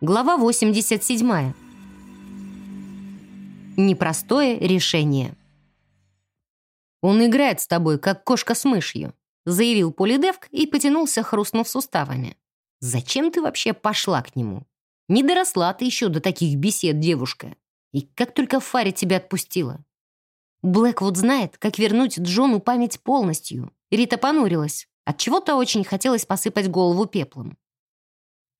Глава 87. Непростое решение. «Он играет с тобой, как кошка с мышью», заявил Полидевк и потянулся, хрустнув суставами. «Зачем ты вообще пошла к нему? Не доросла ты еще до таких бесед, девушка. И как только Фари тебя отпустила. Блэквуд знает, как вернуть Джону память полностью. Рита понурилась. От чего то очень хотелось посыпать голову пеплом.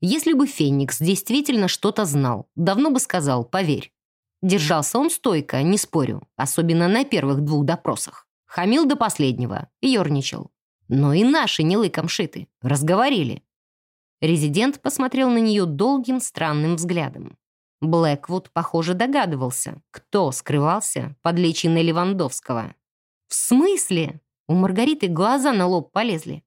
Если бы Феникс действительно что-то знал, давно бы сказал «поверь». Держался он стойко, не спорю, особенно на первых двух допросах. Хамил до последнего, ерничал. Но и наши не лыком шиты, разговорили. Резидент посмотрел на нее долгим странным взглядом. Блэквуд, похоже, догадывался, кто скрывался под личиной Левандовского. «В смысле?» У Маргариты глаза на лоб полезли.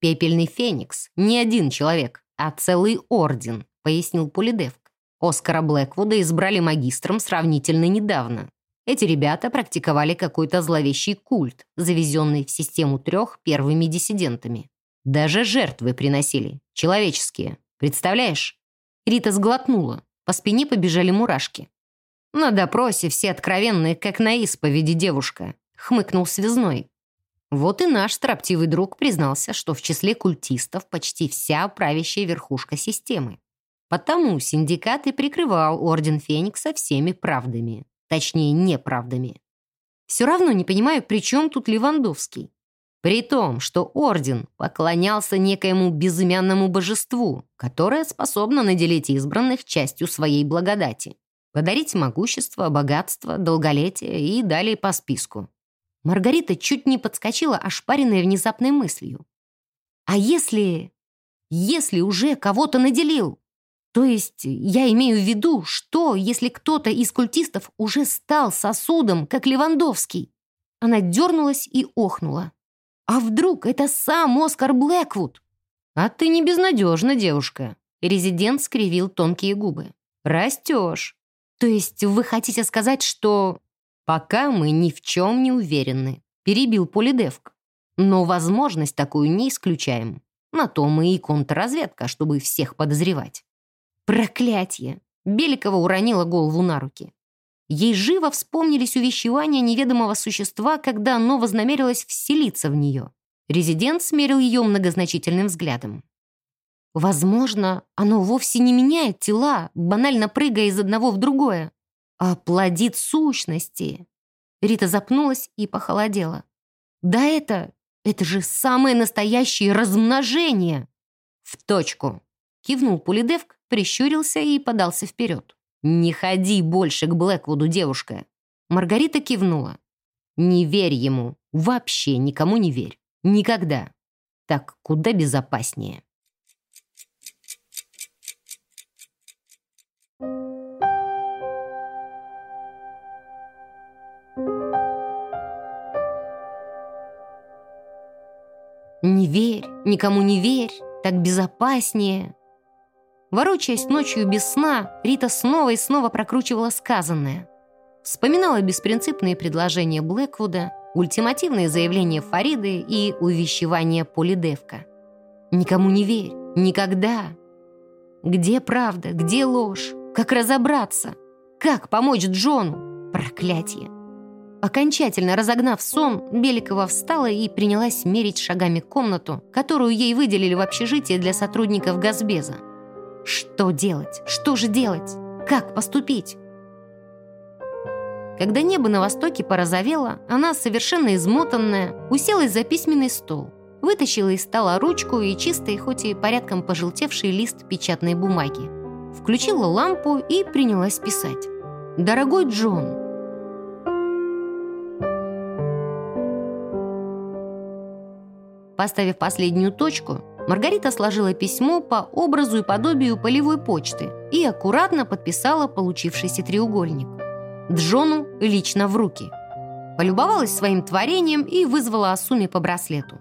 «Пепельный феникс — не один человек, а целый орден», — пояснил Полидевк. Оскара Блэквуда избрали магистром сравнительно недавно. Эти ребята практиковали какой-то зловещий культ, завезенный в систему трех первыми диссидентами. Даже жертвы приносили, человеческие. Представляешь? Рита сглотнула. По спине побежали мурашки. «На допросе все откровенные, как на исповеди девушка», — хмыкнул связной. Вот и наш строптивый друг признался, что в числе культистов почти вся правящая верхушка системы. Потому синдикат и прикрывал Орден Феникса всеми правдами. Точнее, неправдами. Все равно не понимаю, при чем тут Левандовский. При том, что Орден поклонялся некоему безымянному божеству, которое способно наделить избранных частью своей благодати. Подарить могущество, богатство, долголетие и далее по списку. Маргарита чуть не подскочила, ошпаренная внезапной мыслью. «А если... если уже кого-то наделил? То есть я имею в виду, что, если кто-то из культистов уже стал сосудом, как Левандовский?» Она дернулась и охнула. «А вдруг это сам Оскар Блэквуд?» «А ты не безнадежна, девушка», — резидент скривил тонкие губы. «Растешь. То есть вы хотите сказать, что «Пока мы ни в чем не уверены», — перебил Полидевк. «Но возможность такую не исключаем. На то мы и контрразведка, чтобы всех подозревать». «Проклятие!» — Беликова уронила голову на руки. Ей живо вспомнились увещевания неведомого существа, когда оно вознамерилось вселиться в нее. Резидент смерил ее многозначительным взглядом. Возможно, оно вовсе не меняет тела, банально прыгая из одного в другое а плодит сущности. Рита запнулась и похолодела. Да это, это же самое настоящее размножение. В точку. Кивнул Пулидевк, прищурился и подался вперед. «Не ходи больше к Блэквуду, девушка!» Маргарита кивнула. «Не верь ему. Вообще никому не верь. Никогда. Так куда безопаснее». «Не верь, никому не верь, так безопаснее». Ворочаясь ночью без сна, Рита снова и снова прокручивала сказанное. Вспоминала беспринципные предложения Блэквуда, ультимативные заявления Фариды и увещевания Полидевка. «Никому не верь, никогда». Где правда, где ложь? Как разобраться? Как помочь Джону? Проклятие. Окончательно разогнав сон, Беликова встала и принялась мерить шагами комнату, которую ей выделили в общежитии для сотрудников Газбеза. Что делать? Что же делать? Как поступить? Когда небо на востоке порозовело, она, совершенно измотанная, уселась за письменный стол, вытащила из стола ручку и чистый, хоть и порядком пожелтевший лист печатной бумаги. Включила лампу и принялась писать. «Дорогой Джон, Поставив последнюю точку, Маргарита сложила письмо по образу и подобию полевой почты и аккуратно подписала получившийся треугольник. Джону лично в руки. Полюбовалась своим творением и вызвала Асуми по браслету.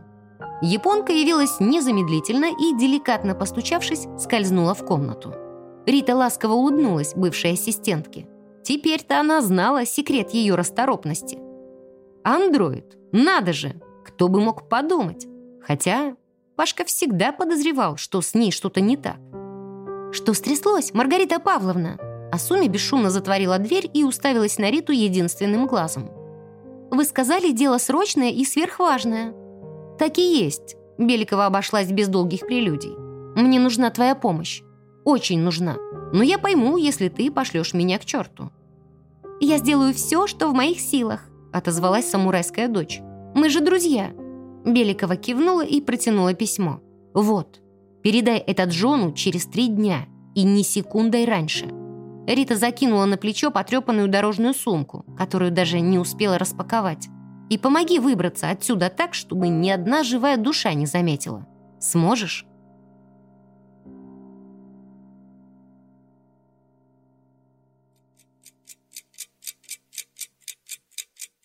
Японка явилась незамедлительно и, деликатно постучавшись, скользнула в комнату. Рита ласково улыбнулась бывшей ассистентке. Теперь-то она знала секрет ее расторопности. Андроид, надо же, кто бы мог подумать. Хотя Пашка всегда подозревал, что с ней что-то не так. «Что стряслось, Маргарита Павловна?» Асуми бесшумно затворила дверь и уставилась на Риту единственным глазом. «Вы сказали, дело срочное и сверхважное». «Так и есть», — Беликова обошлась без долгих прелюдий. «Мне нужна твоя помощь. Очень нужна. Но я пойму, если ты пошлешь меня к черту». «Я сделаю все, что в моих силах», — отозвалась самурайская дочь. «Мы же друзья». Беликова кивнула и протянула письмо. «Вот, передай это Джону через три дня и ни секундой раньше». Рита закинула на плечо потрепанную дорожную сумку, которую даже не успела распаковать. «И помоги выбраться отсюда так, чтобы ни одна живая душа не заметила. Сможешь?»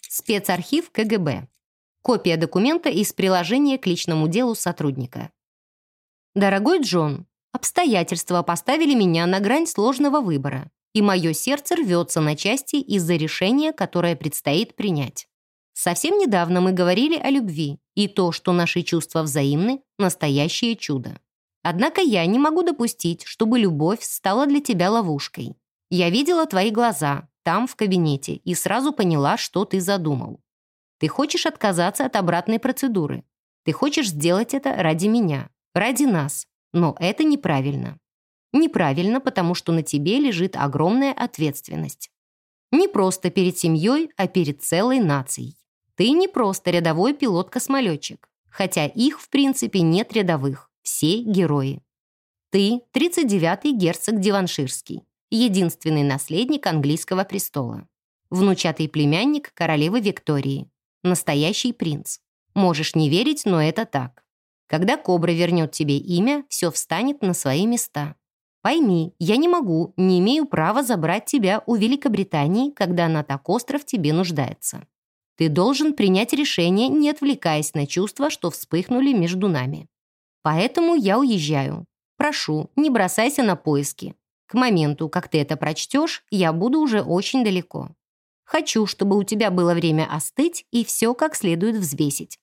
Спецархив КГБ. Копия документа из приложения к личному делу сотрудника. Дорогой Джон, обстоятельства поставили меня на грань сложного выбора, и мое сердце рвется на части из-за решения, которое предстоит принять. Совсем недавно мы говорили о любви, и то, что наши чувства взаимны – настоящее чудо. Однако я не могу допустить, чтобы любовь стала для тебя ловушкой. Я видела твои глаза, там, в кабинете, и сразу поняла, что ты задумал. Ты хочешь отказаться от обратной процедуры. Ты хочешь сделать это ради меня, ради нас. Но это неправильно. Неправильно, потому что на тебе лежит огромная ответственность. Не просто перед семьей, а перед целой нацией. Ты не просто рядовой пилот-космолетчик, хотя их, в принципе, нет рядовых, все герои. Ты 39-й герцог Диванширский, единственный наследник английского престола, внучатый племянник королевы Виктории, Настоящий принц. Можешь не верить, но это так. Когда кобра вернет тебе имя, все встанет на свои места. Пойми, я не могу, не имею права забрать тебя у Великобритании, когда она так остро в тебе нуждается. Ты должен принять решение, не отвлекаясь на чувства, что вспыхнули между нами. Поэтому я уезжаю. Прошу, не бросайся на поиски. К моменту, как ты это прочтешь, я буду уже очень далеко. Хочу, чтобы у тебя было время остыть и все как следует взвесить.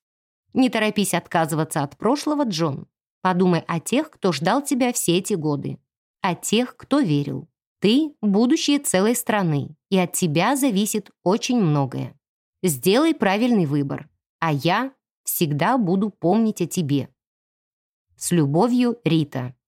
Не торопись отказываться от прошлого, Джон. Подумай о тех, кто ждал тебя все эти годы. О тех, кто верил. Ты — будущее целой страны, и от тебя зависит очень многое. Сделай правильный выбор, а я всегда буду помнить о тебе. С любовью, Рита.